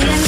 Julian.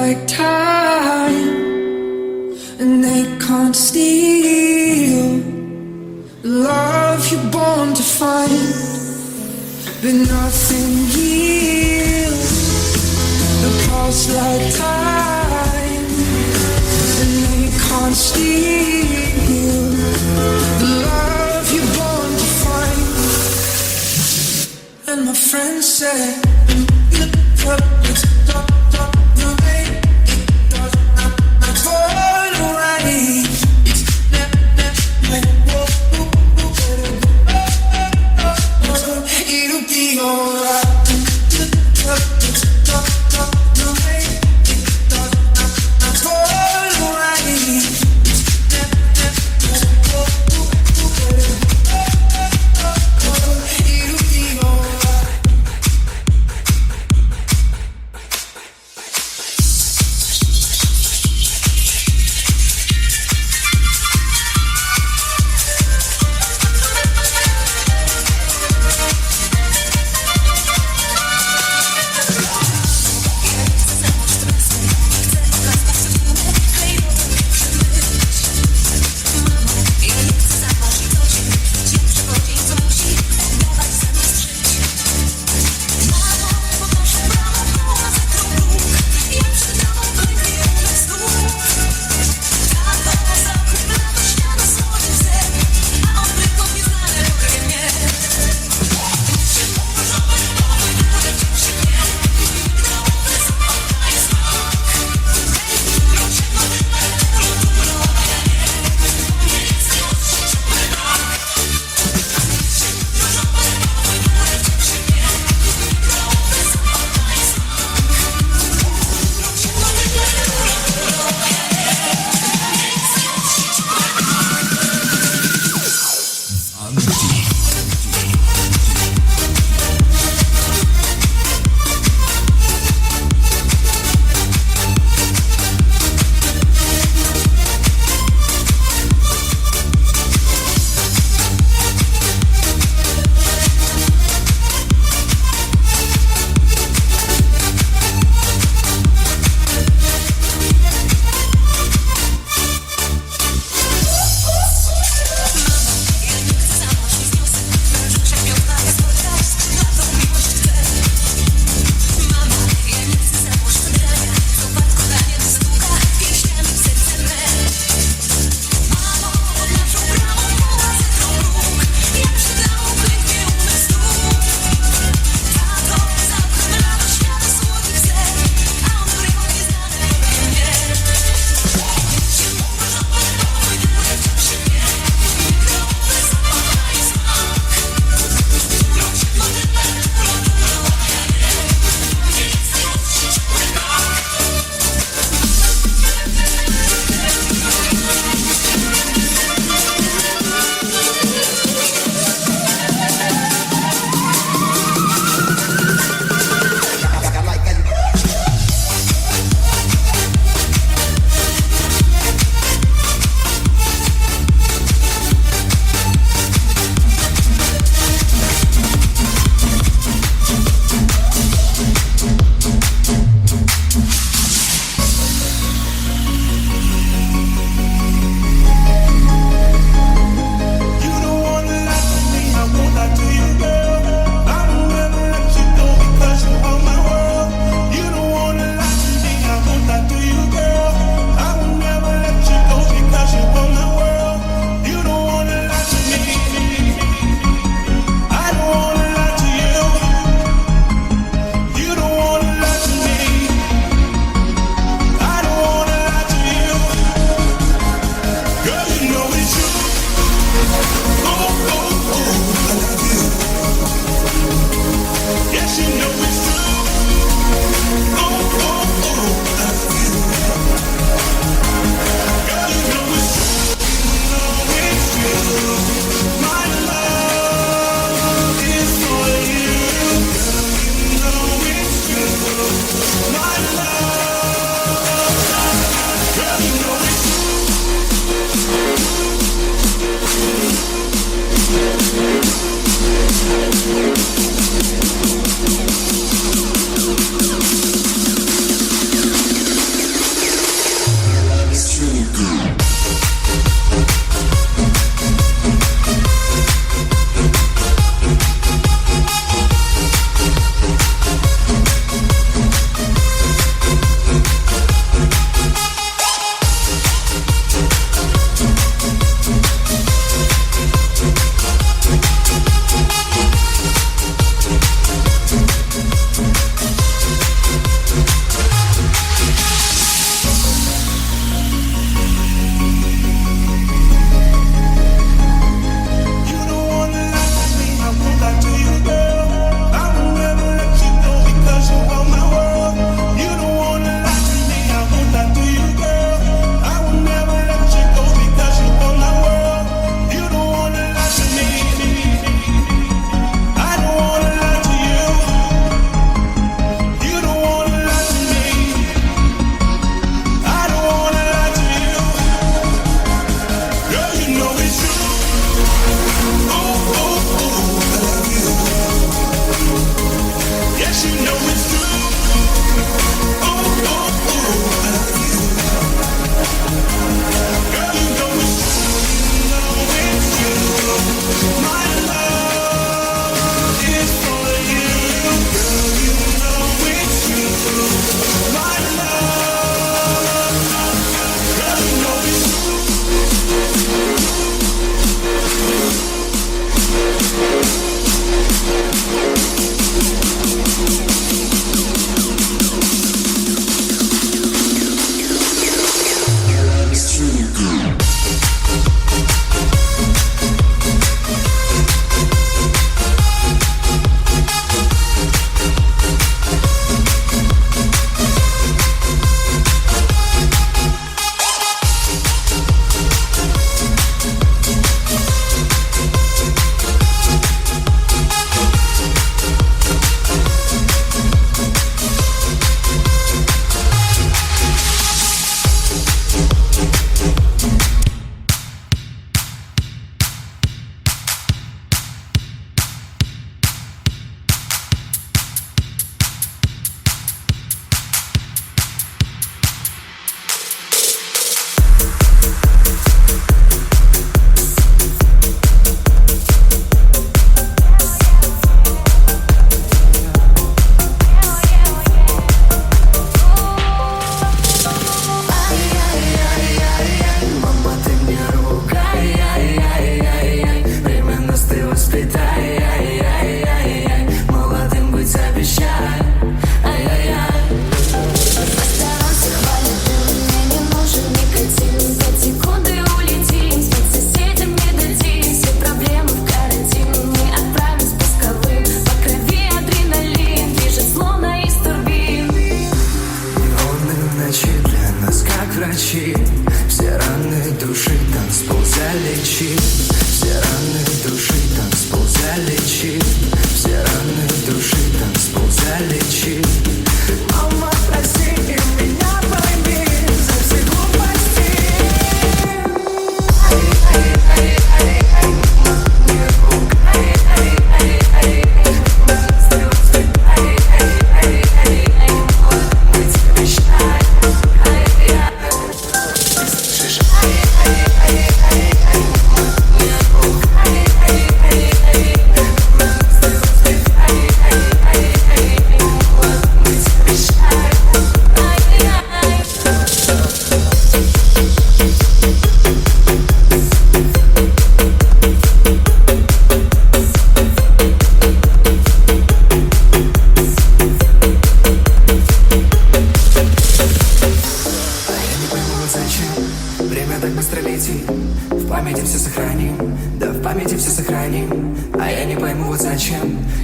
like time, and they can't steal the love you're born to find. But nothing heals the past like time, and they can't steal the love you're born to find. And my friend said, Look up,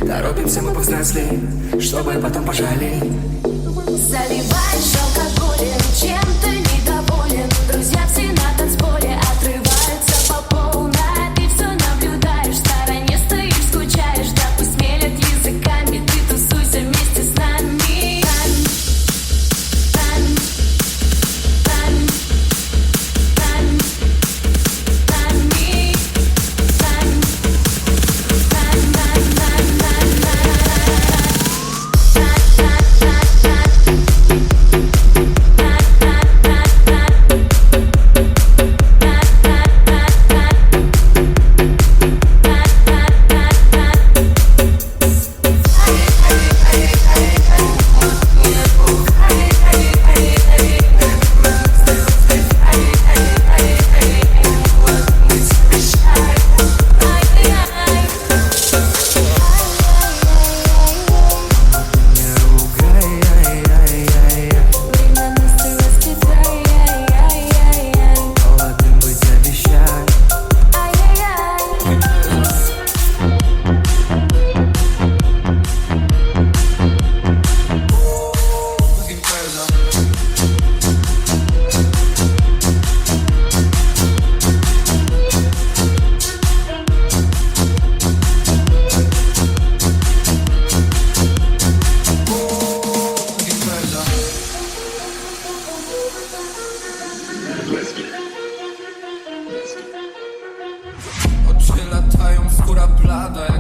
Торопимся мы повзрослеть, чтобы потом пожалеть Заливай шелковый Oczy latają, skóra blada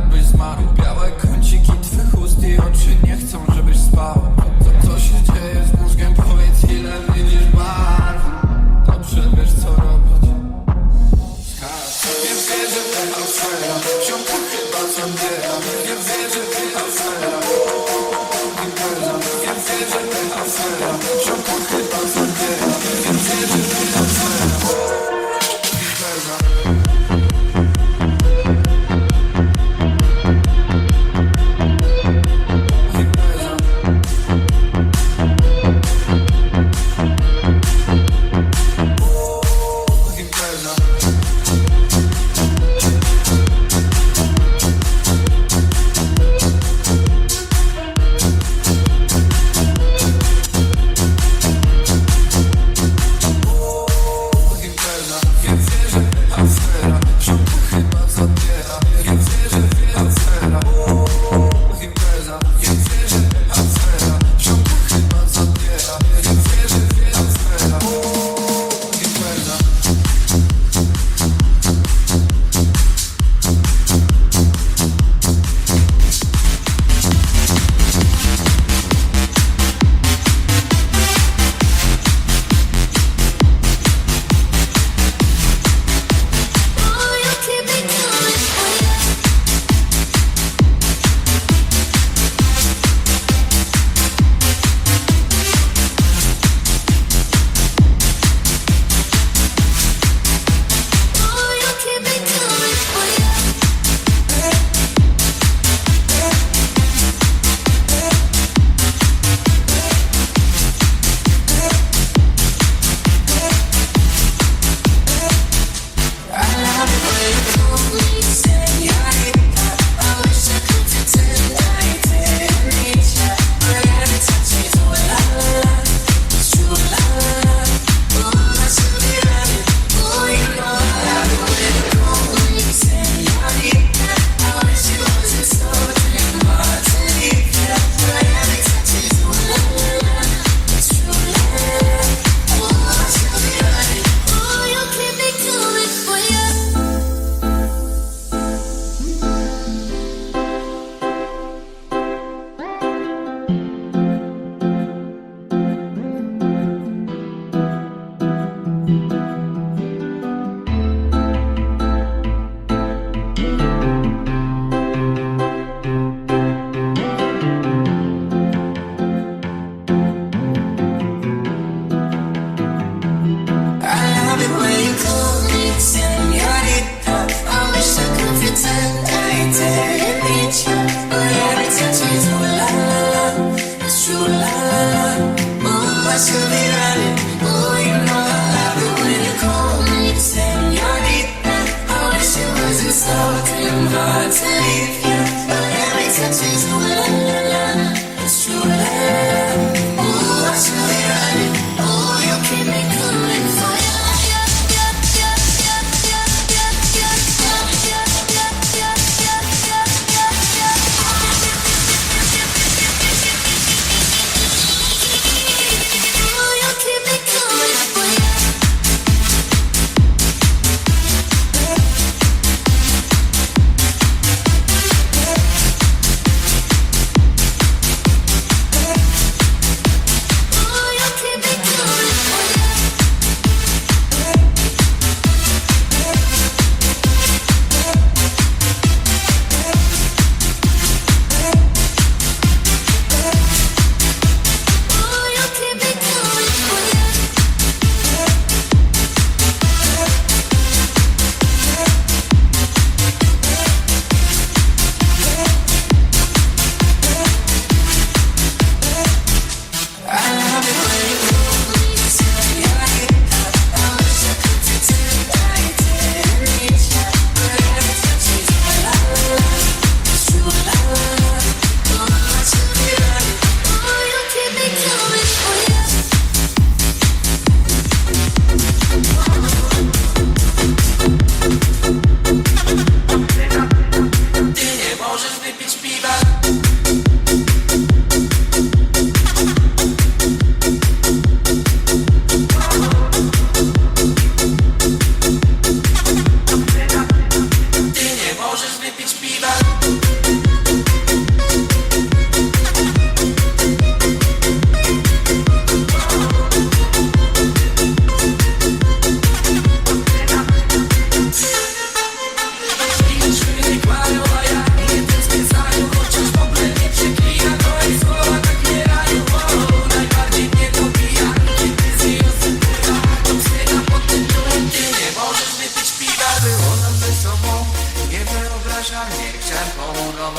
to me.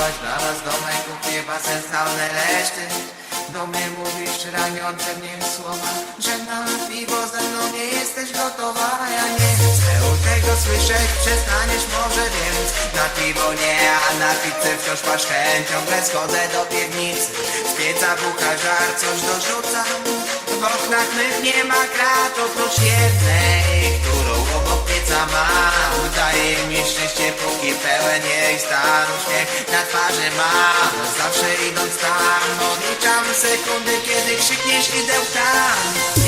Pomurować dla was domek basen pełne reszty do mnie mówisz raniące mnie słowa Że na piwo ze mną nie jesteś gotowa. Ja nie chcę u tego słyszeć Przestaniesz może więc Na piwo nie, a na pizzę wciąż masz chęć Ciągle schodzę do piwnicy Z pieca bucha żar, coś dorzucam. W oknach mych nie ma krat Oprócz jednej, którą obok pieca mam Daje mi szczęście póki pełen jej stan Uśmiech na twarzy mam Zawsze idąc tam Odliczam sekundy, kiedy krzykniesz idę tam